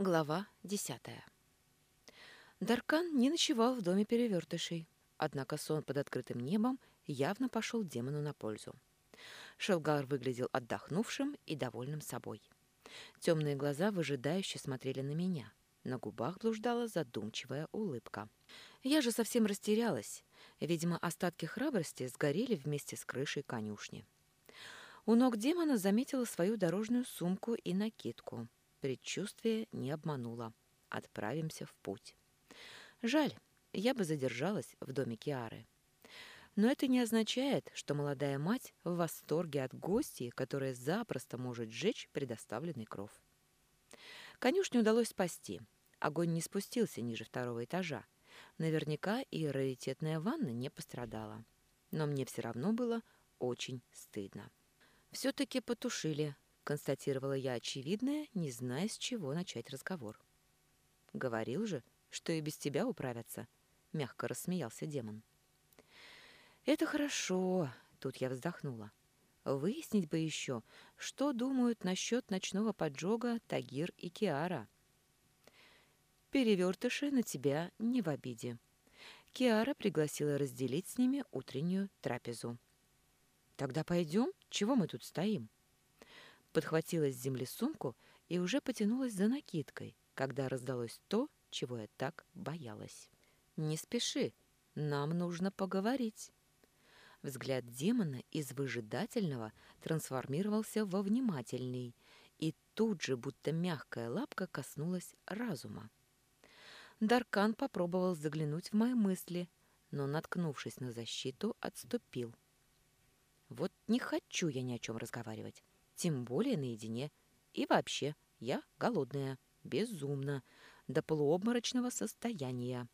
Глава десятая. Даркан не ночевал в доме перевертышей, однако сон под открытым небом явно пошел демону на пользу. Шелгар выглядел отдохнувшим и довольным собой. Темные глаза выжидающе смотрели на меня. На губах блуждала задумчивая улыбка. Я же совсем растерялась. Видимо, остатки храбрости сгорели вместе с крышей конюшни. У ног демона заметила свою дорожную сумку и накидку — Предчувствие не обмануло. Отправимся в путь. Жаль, я бы задержалась в доме Киары. Но это не означает, что молодая мать в восторге от гостей, которая запросто может сжечь предоставленный кров. Конюшню удалось спасти. Огонь не спустился ниже второго этажа. Наверняка и раритетная ванна не пострадала. Но мне все равно было очень стыдно. Все-таки потушили констатировала я очевидное, не зная, с чего начать разговор. «Говорил же, что и без тебя управятся», — мягко рассмеялся демон. «Это хорошо», — тут я вздохнула. «Выяснить бы еще, что думают насчет ночного поджога Тагир и Киара». «Перевертыши на тебя не в обиде». Киара пригласила разделить с ними утреннюю трапезу. «Тогда пойдем? Чего мы тут стоим?» Подхватила с земли сумку и уже потянулась за накидкой, когда раздалось то, чего я так боялась. «Не спеши, нам нужно поговорить». Взгляд демона из выжидательного трансформировался во внимательный, и тут же, будто мягкая лапка, коснулась разума. Даркан попробовал заглянуть в мои мысли, но, наткнувшись на защиту, отступил. «Вот не хочу я ни о чем разговаривать тем более наедине. И вообще, я голодная, безумно, до полуобморочного состояния.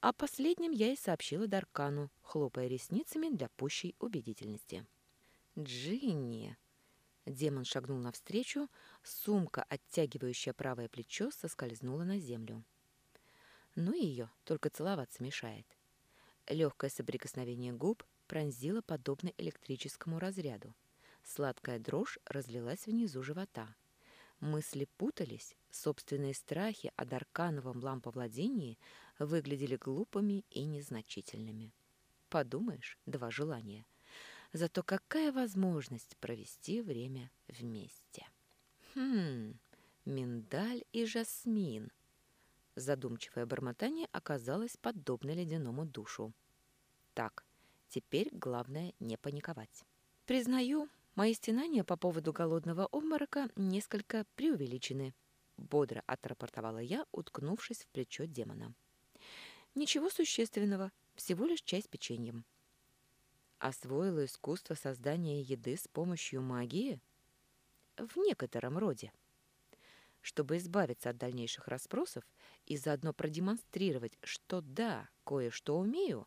О последнем я и сообщила Даркану, хлопая ресницами для пущей убедительности. «Джинни!» Демон шагнул навстречу, сумка, оттягивающая правое плечо, соскользнула на землю. Ну ее только целоваться мешает. Легкое соприкосновение губ пронзило подобно электрическому разряду. Сладкая дрожь разлилась внизу живота. Мысли путались, собственные страхи о Даркановом ламповладении выглядели глупыми и незначительными. Подумаешь, два желания. Зато какая возможность провести время вместе. Хм, миндаль и жасмин. Задумчивое бормотание оказалось подобно ледяному душу. Так, теперь главное не паниковать. Признаю, Мои стенания по поводу голодного обморока несколько преувеличены, бодро отрапортовала я, уткнувшись в плечо демона. Ничего существенного, всего лишь чай с печеньем. Освоила искусство создания еды с помощью магии? В некотором роде. Чтобы избавиться от дальнейших расспросов и заодно продемонстрировать, что да, кое-что умею,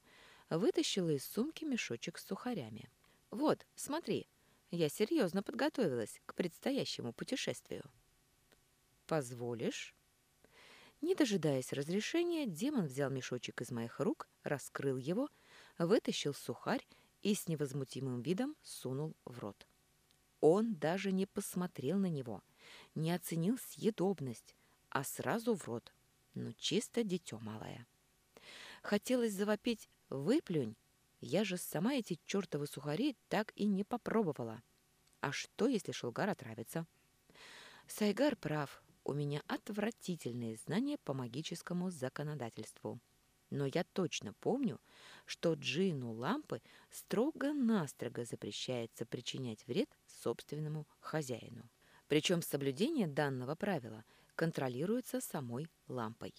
вытащила из сумки мешочек с сухарями. «Вот, смотри, я серьезно подготовилась к предстоящему путешествию. «Позволишь?» Не дожидаясь разрешения, демон взял мешочек из моих рук, раскрыл его, вытащил сухарь и с невозмутимым видом сунул в рот. Он даже не посмотрел на него, не оценил съедобность, а сразу в рот. Ну, чисто дитё малое. Хотелось завопить «выплюнь», я же сама эти чертовы сухари так и не попробовала. А что, если Шелгар отравится? Сайгар прав. У меня отвратительные знания по магическому законодательству. Но я точно помню, что джину лампы строго-настрого запрещается причинять вред собственному хозяину. Причем соблюдение данного правила контролируется самой лампой.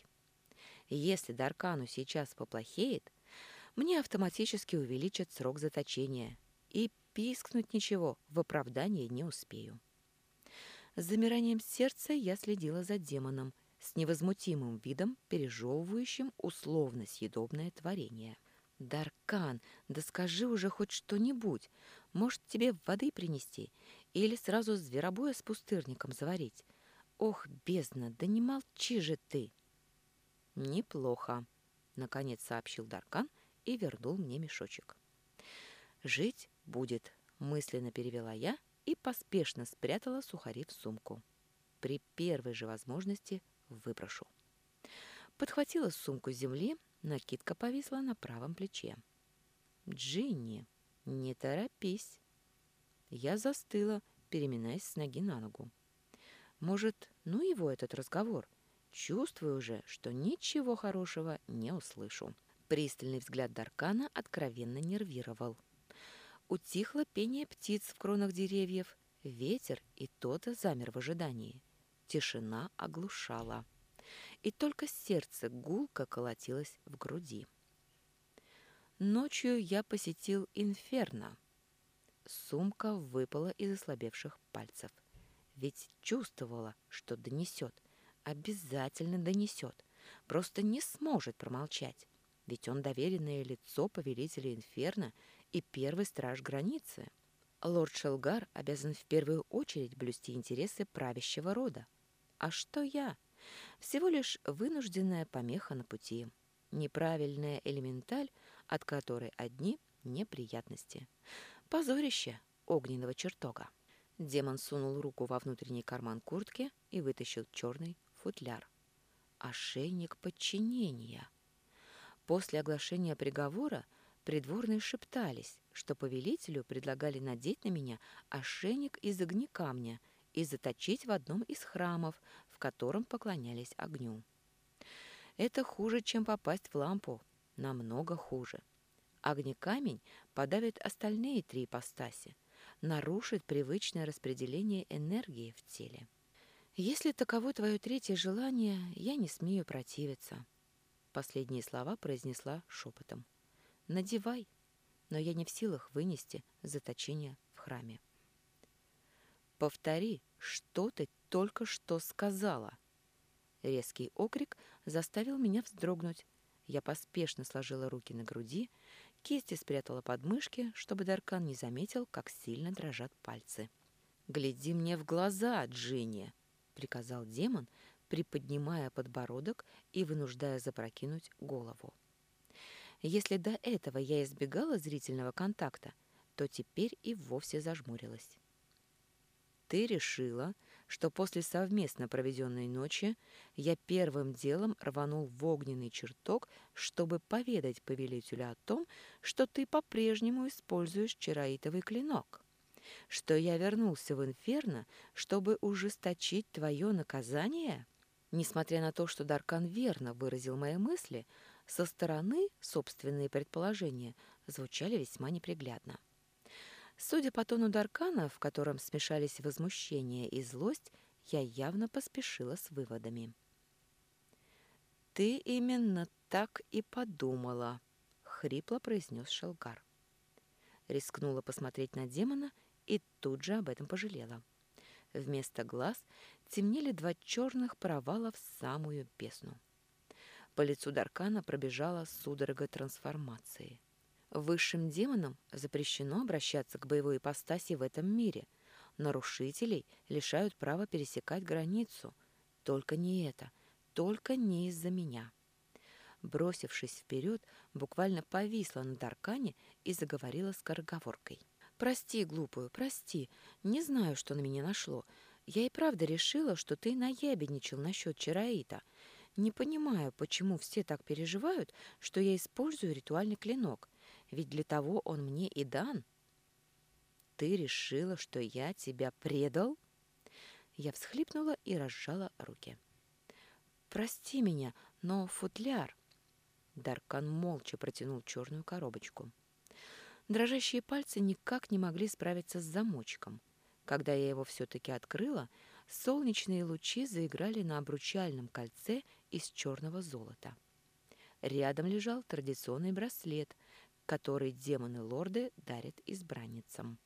Если Даркану сейчас поплохеет, мне автоматически увеличат срок заточения, и пискнуть ничего в оправдание не успею. С замиранием сердца я следила за демоном, с невозмутимым видом пережевывающим условно съедобное творение. «Даркан, да скажи уже хоть что-нибудь. Может, тебе воды принести? Или сразу зверобоя с пустырником заварить? Ох, бездна, да не молчи же ты!» «Неплохо», — наконец сообщил Даркан и вернул мне мешочек. «Жить будет», — мысленно перевела я и поспешно спрятала сухари в сумку. при первой же возможности выброшу. Подхватила сумку с земли, накидка повисла на правом плече. «Джинни, не торопись!» Я застыла, переминаясь с ноги на ногу. «Может, ну его этот разговор? Чувствую уже, что ничего хорошего не услышу». Пристальный взгляд Даркана откровенно нервировал. Утихло пение птиц в кронах деревьев, ветер и тот замер в ожидании. Тишина оглушала. И только сердце гулко колотилось в груди. Ночью я посетил инферно. Сумка выпала из ослабевших пальцев. Ведь чувствовала, что донесет. Обязательно донесет. Просто не сможет промолчать. Ведь он доверенное лицо повелителя инферно и первый страж границы. Лорд Шелгар обязан в первую очередь блюсти интересы правящего рода. А что я? Всего лишь вынужденная помеха на пути. Неправильная элементаль, от которой одни неприятности. Позорище огненного чертога. Демон сунул руку во внутренний карман куртки и вытащил черный футляр. Ошейник подчинения. После оглашения приговора придворные шептались, что повелителю предлагали надеть на меня ошейник из огнекамня и заточить в одном из храмов, в котором поклонялись огню. Это хуже, чем попасть в лампу, намного хуже. Огнекамень подавит остальные три ипостаси, нарушит привычное распределение энергии в теле. Если таково твое третье желание, я не смею противиться. Последние слова произнесла шепотом. Надевай, но я не в силах вынести заточение в храме. Повтори, что ты только что сказала. Резкий окрик заставил меня вздрогнуть. Я поспешно сложила руки на груди, кисти спрятала под мышки, чтобы Даркан не заметил, как сильно дрожат пальцы. «Гляди мне в глаза, Джинни!» — приказал демон, приподнимая подбородок и вынуждая запрокинуть голову. Если до этого я избегала зрительного контакта, то теперь и вовсе зажмурилась. «Ты решила, что после совместно проведенной ночи я первым делом рванул в огненный чертог, чтобы поведать повелителю о том, что ты по-прежнему используешь чароитовый клинок, что я вернулся в инферно, чтобы ужесточить твое наказание? Несмотря на то, что Даркан верно выразил мои мысли, со стороны собственные предположения звучали весьма неприглядно. Судя по тону Даркана, в котором смешались возмущение и злость, я явно поспешила с выводами. «Ты именно так и подумала», — хрипло произнес Шелгар. Рискнула посмотреть на демона и тут же об этом пожалела. Вместо глаз темнели два черных провала в самую бездну. По лицу Даркана пробежала судорога трансформации. Высшим демонам запрещено обращаться к боевой ипостаси в этом мире. Нарушителей лишают права пересекать границу. Только не это, только не из-за меня. Бросившись вперед, буквально повисла на Даркане и заговорила скороговоркой. «Прости, глупую, прости. Не знаю, что на меня нашло. Я и правда решила, что ты наябедничал насчет Чараита. Не понимаю, почему все так переживают, что я использую ритуальный клинок. Ведь для того он мне и дан. Ты решила, что я тебя предал? Я всхлипнула и разжала руки. Прости меня, но футляр... Даркан молча протянул черную коробочку. Дрожащие пальцы никак не могли справиться с замочком. Когда я его все-таки открыла, солнечные лучи заиграли на обручальном кольце из черного золота. Рядом лежал традиционный браслет, который демоны-лорды дарят избранницам.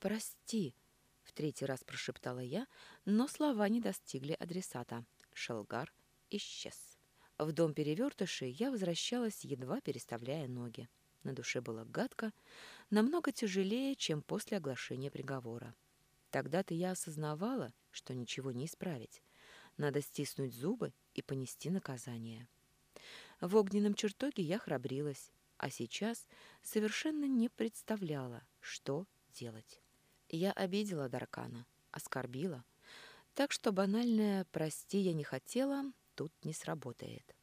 «Прости», — в третий раз прошептала я, но слова не достигли адресата. Шелгар исчез. В дом перевертышей я возвращалась, едва переставляя ноги. На душе было гадко, намного тяжелее, чем после оглашения приговора. Тогда-то я осознавала, что ничего не исправить. Надо стиснуть зубы и понести наказание. В огненном чертоге я храбрилась, а сейчас совершенно не представляла, что делать. Я обидела Даркана, оскорбила. Так что банальное «прости, я не хотела» тут не сработает.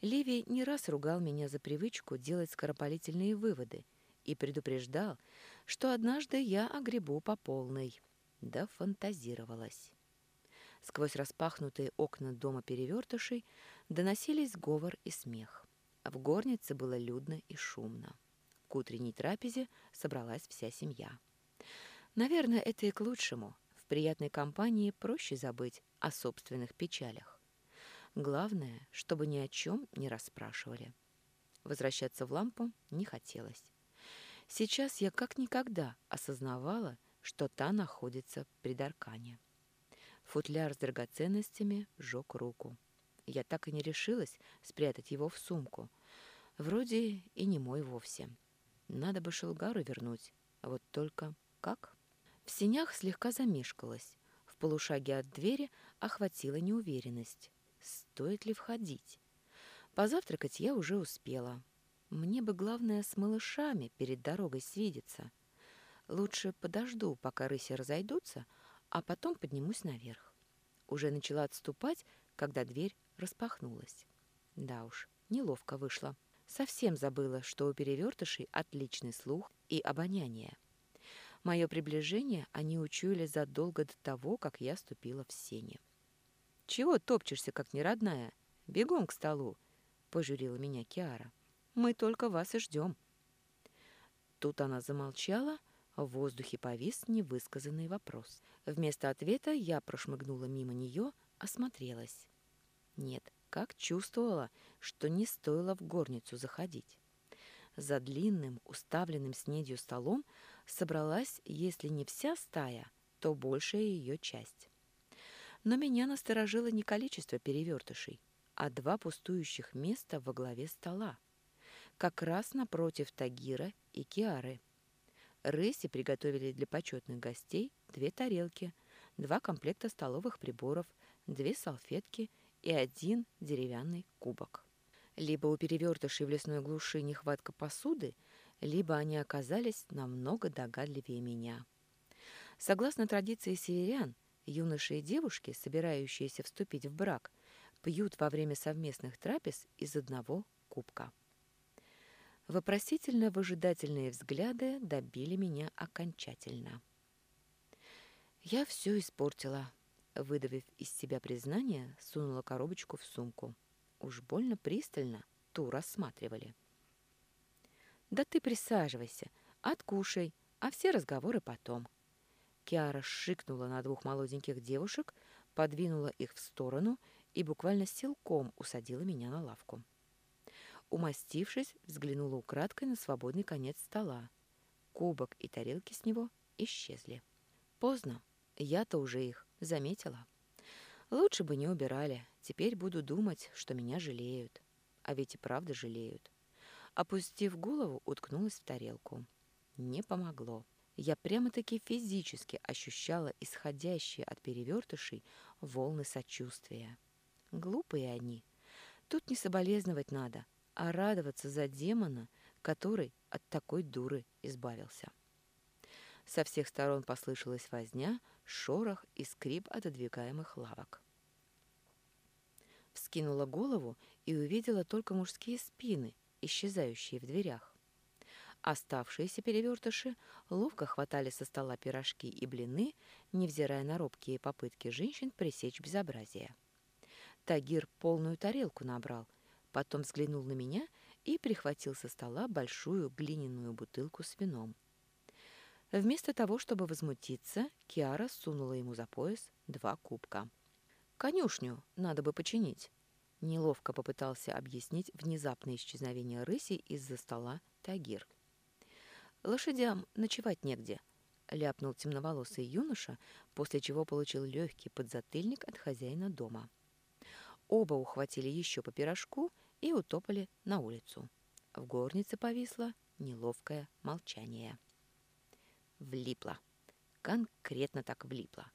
Ливий не раз ругал меня за привычку делать скоропалительные выводы и предупреждал, что однажды я огребу по полной. Да фантазировалась. Сквозь распахнутые окна дома перевертышей доносились говор и смех. В горнице было людно и шумно. К утренней трапезе собралась вся семья. Наверное, это и к лучшему. В приятной компании проще забыть о собственных печалях. Главное, чтобы ни о чем не расспрашивали. Возвращаться в лампу не хотелось. Сейчас я как никогда осознавала, что та находится при Даркане. Футляр с драгоценностями жег руку. Я так и не решилась спрятать его в сумку. Вроде и не мой вовсе. Надо бы Шелгару вернуть. А вот только как? В синях слегка замешкалась. В полушаге от двери охватила неуверенность. Стоит ли входить? Позавтракать я уже успела. Мне бы, главное, с малышами перед дорогой свидеться. Лучше подожду, пока рыси разойдутся, а потом поднимусь наверх. Уже начала отступать, когда дверь распахнулась. Да уж, неловко вышло. Совсем забыла, что у перевертышей отличный слух и обоняние. Мое приближение они учуяли задолго до того, как я ступила в сени. «Чего топчешься, как неродная? Бегом к столу!» — пожурила меня Киара. Мы только вас и ждем». Тут она замолчала, в воздухе повис невысказанный вопрос. Вместо ответа я прошмыгнула мимо нее, осмотрелась. Нет, как чувствовала, что не стоило в горницу заходить. За длинным, уставленным снедью столом собралась, если не вся стая, то большая ее часть. Но меня насторожило не количество перевертышей, а два пустующих места во главе стола как раз напротив Тагира и Киары. Рыси приготовили для почетных гостей две тарелки, два комплекта столовых приборов, две салфетки и один деревянный кубок. Либо у перевертышей в лесной глуши нехватка посуды, либо они оказались намного догадливее меня. Согласно традиции северян, юноши и девушки, собирающиеся вступить в брак, пьют во время совместных трапез из одного кубка. Вопросительно-выжидательные взгляды добили меня окончательно. Я все испортила. Выдавив из себя признание, сунула коробочку в сумку. Уж больно пристально ту рассматривали. «Да ты присаживайся, откушай, а все разговоры потом». Киара шикнула на двух молоденьких девушек, подвинула их в сторону и буквально силком усадила меня на лавку. Умастившись, взглянула украдкой на свободный конец стола. Кубок и тарелки с него исчезли. Поздно. Я-то уже их заметила. Лучше бы не убирали. Теперь буду думать, что меня жалеют. А ведь и правда жалеют. Опустив голову, уткнулась в тарелку. Не помогло. Я прямо-таки физически ощущала исходящие от перевертышей волны сочувствия. Глупые они. Тут не соболезновать надо, а радоваться за демона, который от такой дуры избавился. Со всех сторон послышалась возня, шорох и скрип отодвигаемых лавок. Вскинула голову и увидела только мужские спины, исчезающие в дверях. Оставшиеся перевертыши ловко хватали со стола пирожки и блины, невзирая на робкие попытки женщин пресечь безобразие. Тагир полную тарелку набрал, Потом взглянул на меня и прихватил со стола большую глиняную бутылку с вином. Вместо того, чтобы возмутиться, Киара сунула ему за пояс два кубка. «Конюшню надо бы починить», — неловко попытался объяснить внезапное исчезновение рыси из-за стола Тагир. «Лошадям ночевать негде», — ляпнул темноволосый юноша, после чего получил легкий подзатыльник от хозяина дома. Оба ухватили еще по пирожку — и утопали на улицу. В горнице повисло неловкое молчание. Влипла. Конкретно так влипла.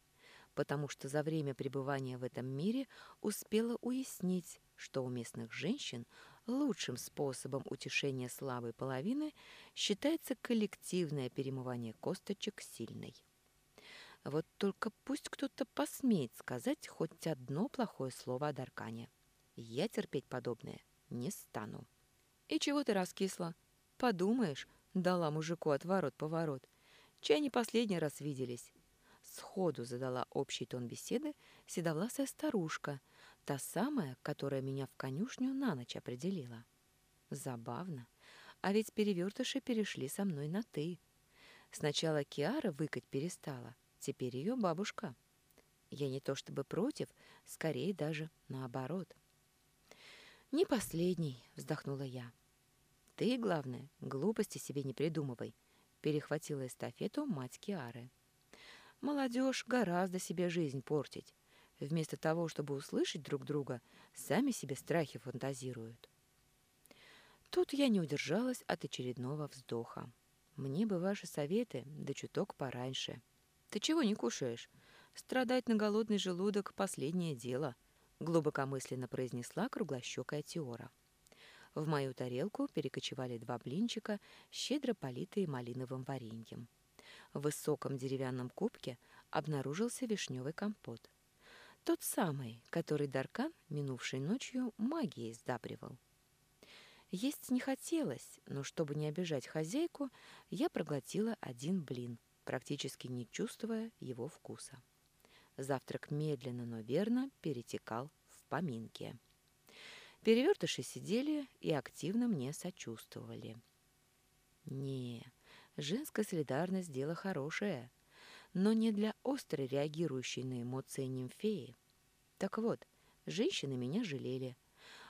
Потому что за время пребывания в этом мире успела уяснить, что у местных женщин лучшим способом утешения слабой половины считается коллективное перемывание косточек сильной. Вот только пусть кто-то посмеет сказать хоть одно плохое слово о Даркане. Я терпеть подобное не стану. И чего ты раскисла? Подумаешь, дала мужику отворот-поворот. Чай не последний раз виделись. Сходу задала общий тон беседы седовласая старушка, та самая, которая меня в конюшню на ночь определила. Забавно. А ведь перевертыши перешли со мной на «ты». Сначала Киара выкать перестала, теперь ее бабушка. Я не то чтобы против, скорее даже наоборот. «Не последний», — вздохнула я. «Ты, главное, глупости себе не придумывай», — перехватила эстафету мать Киары. «Молодежь гораздо себе жизнь портить. Вместо того, чтобы услышать друг друга, сами себе страхи фантазируют». Тут я не удержалась от очередного вздоха. Мне бы ваши советы, да чуток пораньше. Ты чего не кушаешь? Страдать на голодный желудок – последнее дело, глубокомысленно произнесла круглощекая Теора. В мою тарелку перекочевали два блинчика, щедро политые малиновым вареньем. В высоком деревянном кубке обнаружился вишневый компот. Тот самый, который Даркан минувшей ночью магией сдабривал. Есть не хотелось, но чтобы не обижать хозяйку, я проглотила один блин, практически не чувствуя его вкуса. Завтрак медленно, но верно перетекал в поминки. Перевертыши сидели и активно мне сочувствовали. Не, женская солидарность – дело хорошее, но не для остро реагирующей на эмоции нимфеи. Так вот, женщины меня жалели –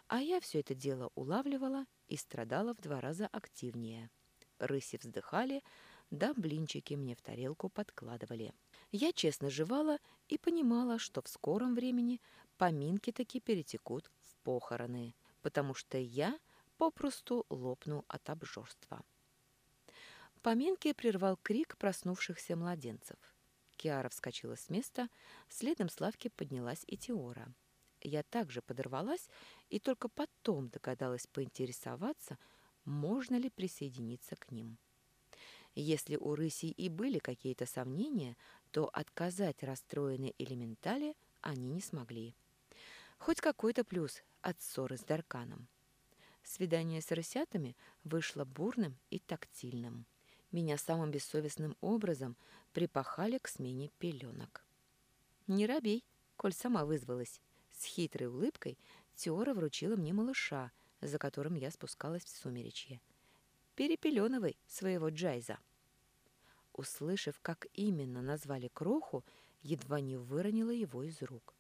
а я все это дело улавливала и страдала в два раза активнее. Рыси вздыхали, да блинчики мне в тарелку подкладывали. Я честно жевала и понимала, что в скором времени поминки таки перетекут в похороны, потому что я попросту лопну от обжорства. Поминки прервал крик проснувшихся младенцев. Киара вскочила с места, следом Славки поднялась и Теора. Я также подорвалась и только потом догадалась поинтересоваться, можно ли присоединиться к ним. Если у рыси и были какие-то сомнения, то отказать расстроенной элементали они не смогли. Хоть какой-то плюс от ссоры с Дарканом. Свидание с рысятами вышло бурным и тактильным. Меня самым бессовестным образом припахали к смене пеленок. «Не робей, коль сама вызвалась», с хитрой улыбкой Теора вручила мне малыша, за которым я спускалась в сумеречье. «Перепеленывай своего Джайза». Услышав, как именно назвали кроху, едва не выронила его из рук.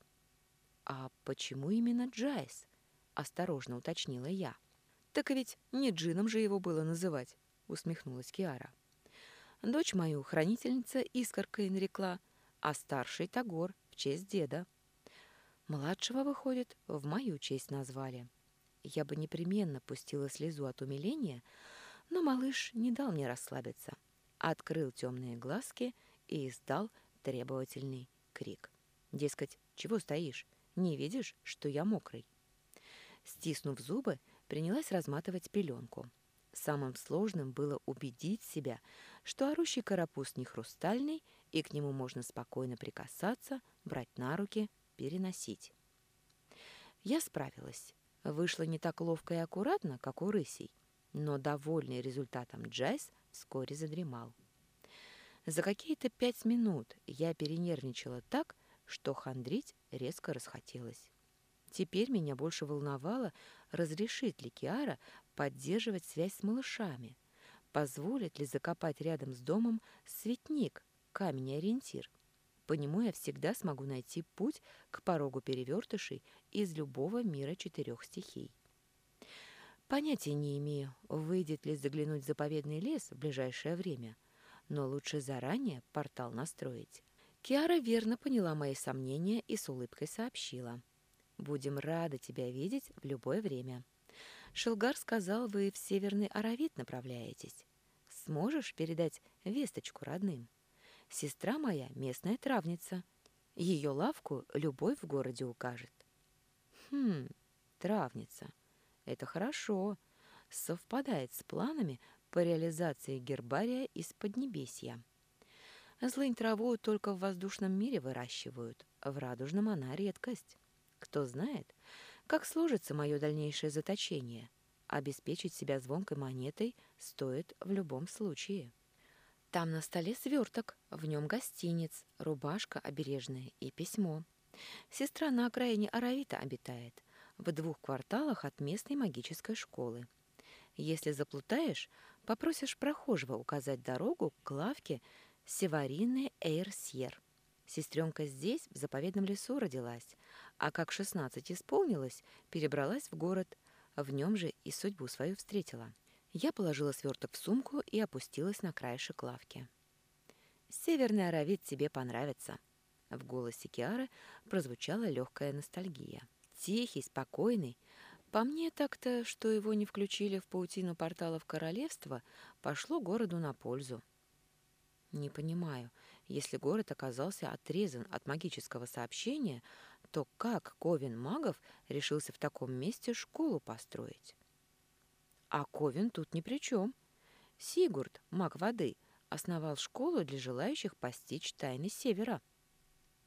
«А почему именно Джайз?» — осторожно уточнила я. «Так ведь не Джином же его было называть», — усмехнулась Киара. «Дочь мою хранительница искоркой нарекла, а старший Тагор в честь деда». Младшего, выходит, в мою честь назвали. Я бы непременно пустила слезу от умиления, но малыш не дал мне расслабиться. Открыл темные глазки и издал требовательный крик. Дескать, чего стоишь? Не видишь, что я мокрый? Стиснув зубы, принялась разматывать пеленку. Самым сложным было убедить себя, что орущий карапуз не хрустальный, и к нему можно спокойно прикасаться, брать на руки переносить. Я справилась. Вышло не так ловко и аккуратно, как у рысей, но довольный результатом Джайс вскоре задремал. За какие-то пять минут я перенервничала так, что хандрить резко расхотелось. Теперь меня больше волновало, разрешит ли Киара поддерживать связь с малышами, позволит ли закопать рядом с домом светник, камень-ориентир. По нему я всегда смогу найти путь к порогу перевертышей из любого мира четырех стихий. Понятия не имею, выйдет ли заглянуть в заповедный лес в ближайшее время, но лучше заранее портал настроить. Киара верно поняла мои сомнения и с улыбкой сообщила. «Будем рады тебя видеть в любое время. Шелгар сказал, вы в Северный Аравит направляетесь. Сможешь передать весточку родным?» Сестра моя местная травница. Ее лавку любой в городе укажет. Хм, травница. Это хорошо. Совпадает с планами по реализации гербария из Поднебесья. Злынь траву только в воздушном мире выращивают, в радужном она редкость. Кто знает, как сложится мое дальнейшее заточение. Обеспечить себя звонкой монетой стоит в любом случае. Там на столе сверток, в нем гостиниц, рубашка обережная и письмо. Сестра на окраине Аравита обитает, в двух кварталах от местной магической школы. Если заплутаешь, попросишь прохожего указать дорогу к лавке Севарины Эйрсьер. Сестренка здесь, в заповедном лесу, родилась, а как шестнадцать исполнилось, перебралась в город, в нем же и судьбу свою встретила. Я положила сверток в сумку и опустилась на краешек лавки. «Северный Аравит тебе понравится», — в голосе Киары прозвучала легкая ностальгия. «Тихий, спокойный. По мне так-то, что его не включили в паутину порталов королевства, пошло городу на пользу. Не понимаю, если город оказался отрезан от магического сообщения, то как Ковен магов решился в таком месте школу построить? А Ковен тут ни при чем. Сигурд, маг воды, основал школу для желающих постичь тайны Севера.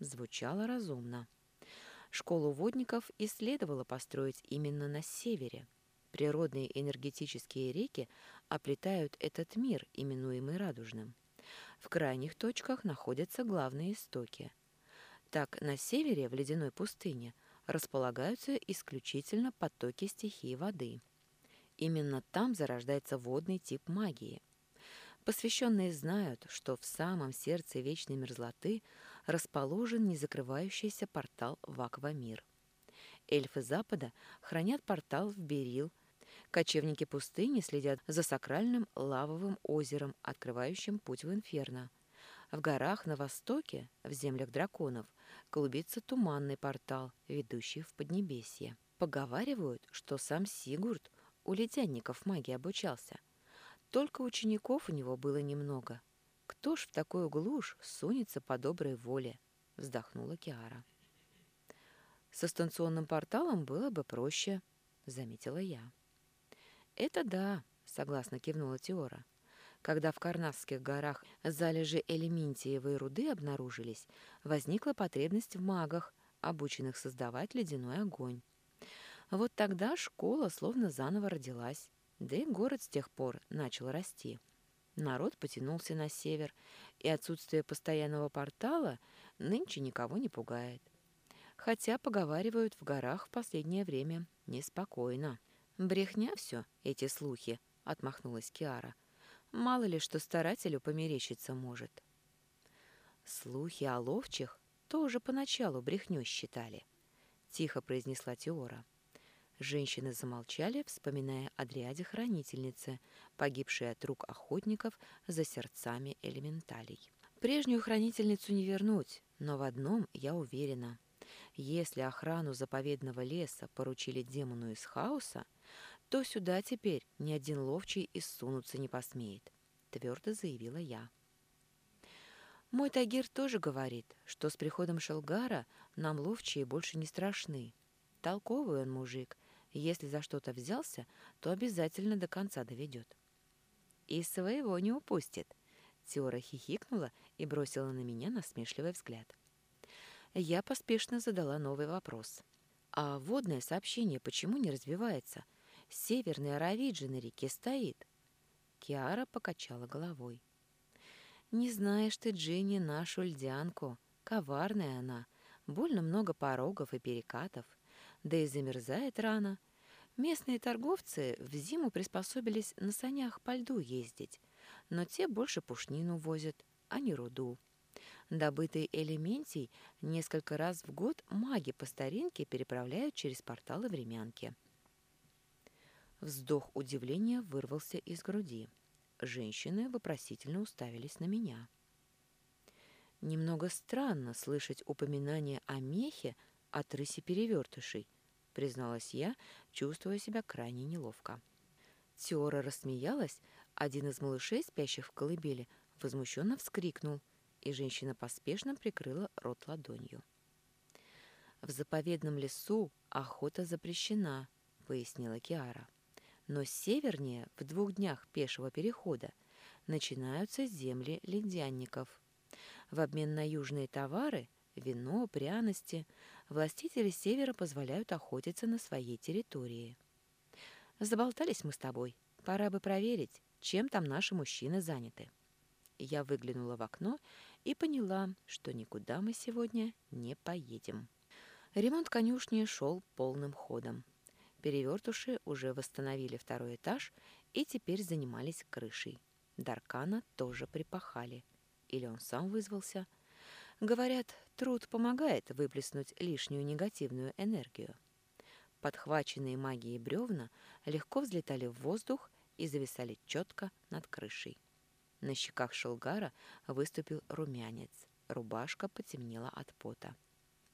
Звучало разумно. Школу водников и следовало построить именно на севере. Природные энергетические реки оплетают этот мир, именуемый Радужным. В крайних точках находятся главные истоки. Так, на севере, в ледяной пустыне, располагаются исключительно потоки стихии воды. Именно там зарождается водный тип магии. Посвященные знают, что в самом сердце вечной мерзлоты расположен незакрывающийся портал в Аквамир. Эльфы Запада хранят портал в Берил – Кочевники пустыни следят за сакральным лавовым озером, открывающим путь в инферно. В горах на востоке, в землях драконов, клубится туманный портал, ведущий в Поднебесье. Поговаривают, что сам Сигурд у ледянников магии обучался. Только учеников у него было немного. Кто ж в такую глушь сунется по доброй воле? Вздохнула Киара. Со станционным порталом было бы проще, заметила я. «Это да», — согласно кивнула Теора. Когда в Карнасских горах залежи элементиевой руды обнаружились, возникла потребность в магах, обученных создавать ледяной огонь. Вот тогда школа словно заново родилась, да и город с тех пор начал расти. Народ потянулся на север, и отсутствие постоянного портала нынче никого не пугает. Хотя, поговаривают, в горах в последнее время неспокойно. «Брехня все, эти слухи», — отмахнулась Киара. «Мало ли, что старателю померещиться может». «Слухи о ловчих тоже поначалу брехнёй считали», — тихо произнесла Теора. Женщины замолчали, вспоминая о дриаде-хранительнице, погибшей от рук охотников за сердцами элементалей. Прежнюю хранительницу не вернуть, но в одном я уверена. Если охрану заповедного леса поручили демону из хаоса, то сюда теперь ни один ловчий и сунуться не посмеет», — твердо заявила я. Мой Тагир тоже говорит, что с приходом Шелгара нам ловчие больше не страшны. Толковый он мужик, если за что-то взялся, то обязательно до конца доведет. И своего не упустит. Теора хихикнула и бросила на меня насмешливый взгляд. Я поспешно задала новый вопрос. А водное сообщение почему не развивается? Северный Аравиджи на реке стоит. Киара покачала головой. Не знаешь ты, Джинни, нашу льдянку. Коварная она. Больно много порогов и перекатов. Да и замерзает рано. Местные торговцы в зиму приспособились на санях по льду ездить, но те больше пушнину возят, а не руду. Добытый элементий несколько раз в год маги по старинке переправляют через порталы времянки. Вздох удивления вырвался из груди. Женщины вопросительно уставились на меня. Немного странно слышать упоминание о мехе от рыси-перевертышей, призналась я, чувствуя себя крайне неловко. Теора рассмеялась, один из малышей, спящих в колыбели, возмущенно вскрикнул, и женщина поспешно прикрыла рот ладонью. «В заповедном лесу охота запрещена», — пояснила Киара. Но севернее, в двух днях пешего перехода, начинаются земли ледянников. В обмен на южные товары, вино, пряности, властители Севера позволяют охотиться на своей территории. Заболтались мы с тобой. Пора бы проверить, чем там наши мужчины заняты. Я выглянула в окно и поняла, что никуда мы сегодня не поедем. Ремонт конюшни шел полным ходом. Перевертуши уже восстановили второй этаж и теперь занимались крышей. Даркана тоже припахали. Или он сам вызвался. Говорят, труд помогает выплеснуть лишнюю негативную энергию. Подхваченные магией бревна легко взлетали в воздух и зависали четко над крышей. На щеках Шелгара выступил румянец. Рубашка потемнела от пота.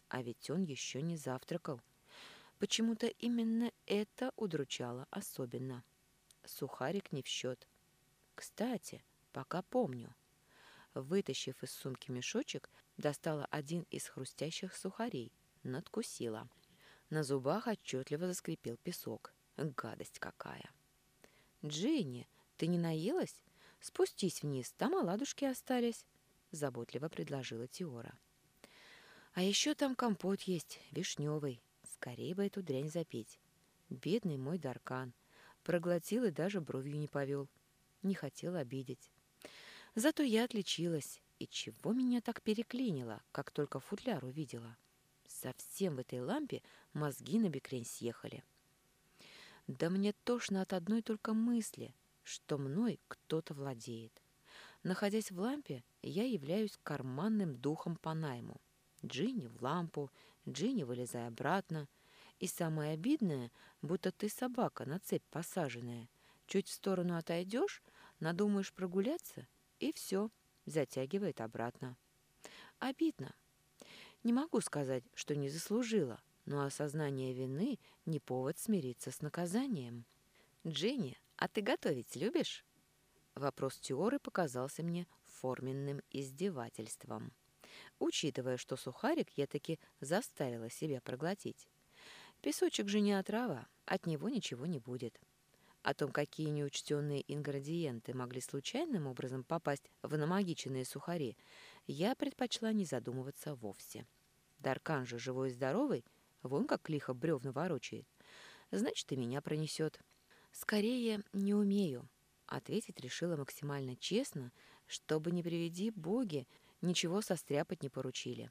А ведь он еще не завтракал. Почему-то именно это удручало особенно. Сухарик не в счет. Кстати, пока помню. Вытащив из сумки мешочек, достала один из хрустящих сухарей, надкусила. На зубах отчетливо заскрипел песок. Гадость какая! «Джинни, ты не наелась? Спустись вниз, там оладушки остались», — заботливо предложила Теора. «А еще там компот есть, вишневый. Скорее бы эту дрянь запить. Бедный мой Даркан. Проглотил и даже бровью не повел. Не хотел обидеть. Зато я отличилась. И чего меня так переклинило, как только футляр увидела? Совсем в этой лампе мозги на бекрень съехали. Да мне тошно от одной только мысли, что мной кто-то владеет. Находясь в лампе, я являюсь карманным духом по найму. Джинни в лампу, Джинни вылезай обратно. И самое обидное, будто ты собака на цепь посаженная. Чуть в сторону отойдешь, надумаешь прогуляться, и все, затягивает обратно. Обидно. Не могу сказать, что не заслужила, но осознание вины не повод смириться с наказанием. «Джинни, а ты готовить любишь?» Вопрос Теоры показался мне форменным издевательством учитывая, что сухарик я таки заставила себя проглотить. Песочек же не отрава, от него ничего не будет. О том, какие неучтенные ингредиенты могли случайным образом попасть в намагиченные сухари, я предпочла не задумываться вовсе. Даркан же живой и здоровый, вон как лихо бревна ворочает. Значит, и меня пронесет. Скорее, не умею. Ответить решила максимально честно, чтобы не приведи боги, ничего состряпать не поручили.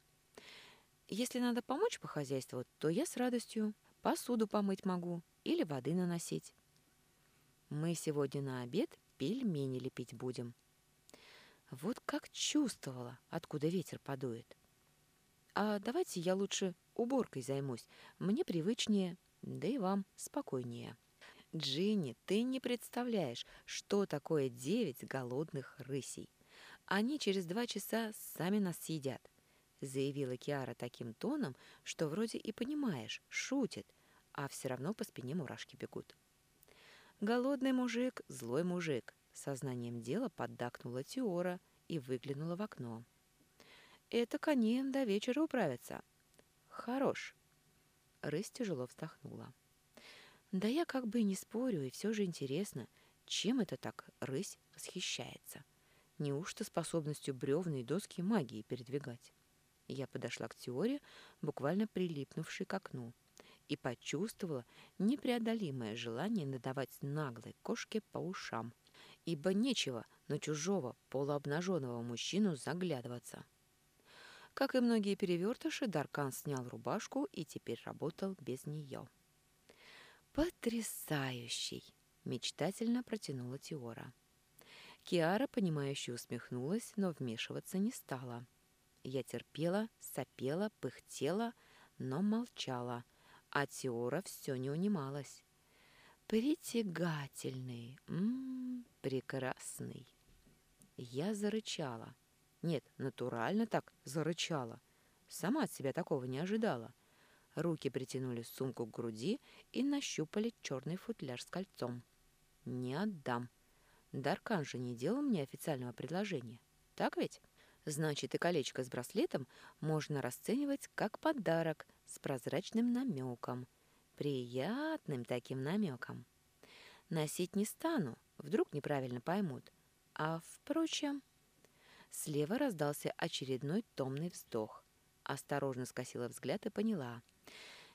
Если надо помочь по хозяйству, то я с радостью посуду помыть могу или воды наносить. Мы сегодня на обед пельмени лепить будем. Вот как чувствовала, откуда ветер подует. А давайте я лучше уборкой займусь. Мне привычнее, да и вам спокойнее. Джинни, ты не представляешь, что такое девять голодных рысей. Они через два часа сами нас съедят», — заявила Киара таким тоном, что вроде и понимаешь, шутит, а все равно по спине мурашки бегут. «Голодный мужик, злой мужик», — сознанием дела поддакнула Теора и выглянула в окно. «Это кони до вечера управятся». «Хорош». Рысь тяжело вздохнула. «Да я как бы и не спорю, и все же интересно, чем это так рысь восхищается?» Неужто способностью бревна и доски магии передвигать? Я подошла к теории, буквально прилипнувшей к окну, и почувствовала непреодолимое желание надавать наглой кошке по ушам, ибо нечего на чужого полуобнаженного мужчину заглядываться. Как и многие перевертыши, Даркан снял рубашку и теперь работал без нее. «Потрясающий!» — мечтательно протянула Теора. Киара, понимающе усмехнулась, но вмешиваться не стала. Я терпела, сопела, пыхтела, но молчала, а Теора все не унималась. «Притягательный, м м-м, прекрасный!» Я зарычала. Нет, натурально так зарычала. Сама от себя такого не ожидала. Руки притянули сумку к груди и нащупали черный футляр с кольцом. «Не отдам!» Даркан же не делал мне официального предложения. Так ведь? Значит, и колечко с браслетом можно расценивать как подарок с прозрачным намеком. Приятным таким намеком. Носить не стану, вдруг неправильно поймут. А, впрочем, Слева раздался очередной томный вздох. Осторожно скосила взгляд и поняла.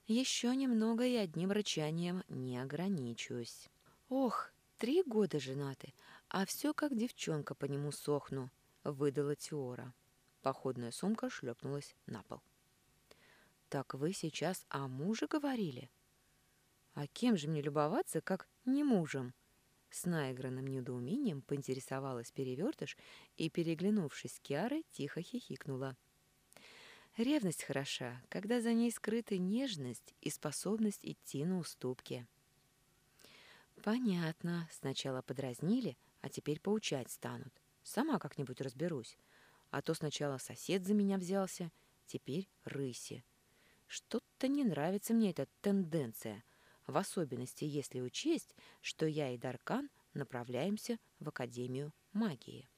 Еще немного и одним рычанием не ограничусь. Ох, три года женаты, а все как девчонка по нему сохну, выдала Теора. Походная сумка шлепнулась на пол. «Так вы сейчас о муже говорили?» «А кем же мне любоваться, как не мужем?» С наигранным недоумением поинтересовалась перевертыш и, переглянувшись с Киарой, тихо хихикнула. Ревность хороша, когда за ней скрыты нежность и способность идти на уступки. Понятно, сначала подразнили, а теперь поучать станут. Сама как-нибудь разберусь. А то сначала сосед за меня взялся, теперь рыси. Что-то не нравится мне эта тенденция — в особенности если учесть, что я и Даркан направляемся в Академию магии.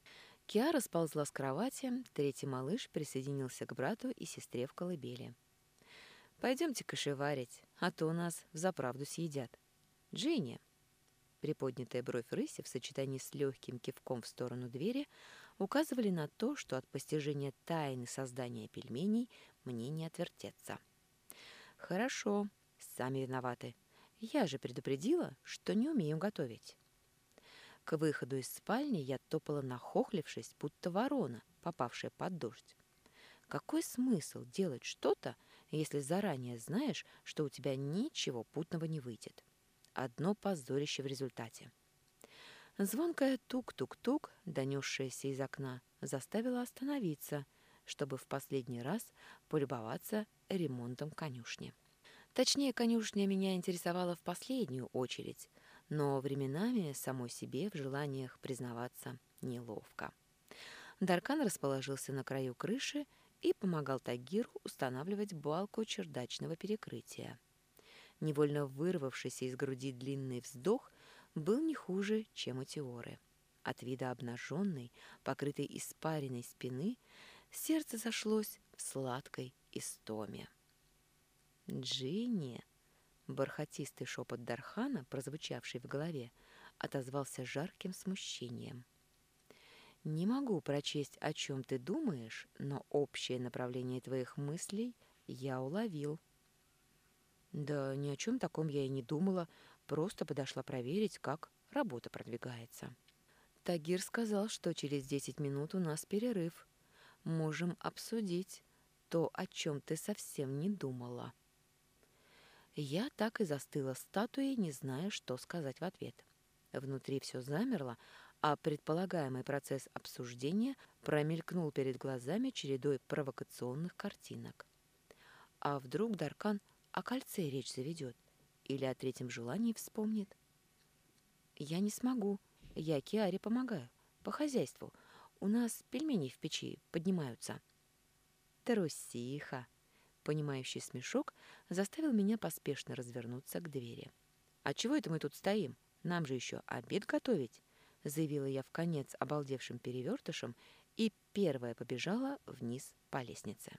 Киара сползла с кровати, третий малыш присоединился к брату и сестре в колыбели. «Пойдемте кашеварить, а то нас взаправду съедят. Джинни!» Приподнятая бровь рыси в сочетании с легким кивком в сторону двери указывали на то, что от постижения тайны создания пельменей мне не отвертеться. «Хорошо, сами виноваты. Я же предупредила, что не умею готовить. К выходу из спальни я топала нахохлившись, будто ворона, попавшая под дождь. Какой смысл делать что-то, если заранее знаешь, что у тебя ничего путного не выйдет? Одно позорище в результате. Звонкая тук-тук-тук, донесшаяся из окна, заставила остановиться, чтобы в последний раз полюбоваться ремонтом конюшни. Точнее, конюшня меня интересовала в последнюю очередь, но временами самой себе в желаниях признаваться неловко. Даркан расположился на краю крыши и помогал Тагиру устанавливать балку чердачного перекрытия. Невольно вырвавшийся из груди длинный вздох был не хуже, чем у Теоры. От вида обнаженной, покрытой испаренной спины, сердце зашлось в сладкой истоме. «Джинни!» Бархатистый шепот Дархана, прозвучавший в голове, отозвался жарким смущением. «Не могу прочесть, о чем ты думаешь, но общее направление твоих мыслей я уловил». «Да ни о чем таком я и не думала, просто подошла проверить, как работа продвигается». Тагир сказал, что через десять минут у нас перерыв. Можем обсудить то, о чем ты совсем не думала. Я так и застыла статуей, не зная, что сказать в ответ. Внутри все замерло, а предполагаемый процесс обсуждения промелькнул перед глазами чередой провокационных картинок. А вдруг Даркан о кольце речь заведет или о третьем желании вспомнит? Я не смогу. Я Киаре помогаю. По хозяйству. У нас пельмени в печи поднимаются. Трусиха. Понимающий смешок заставил меня поспешно развернуться к двери. «А чего это мы тут стоим? Нам же еще обед готовить!» заявила я в конец обалдевшим перевертышем и первая побежала вниз по лестнице.